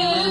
Yeah.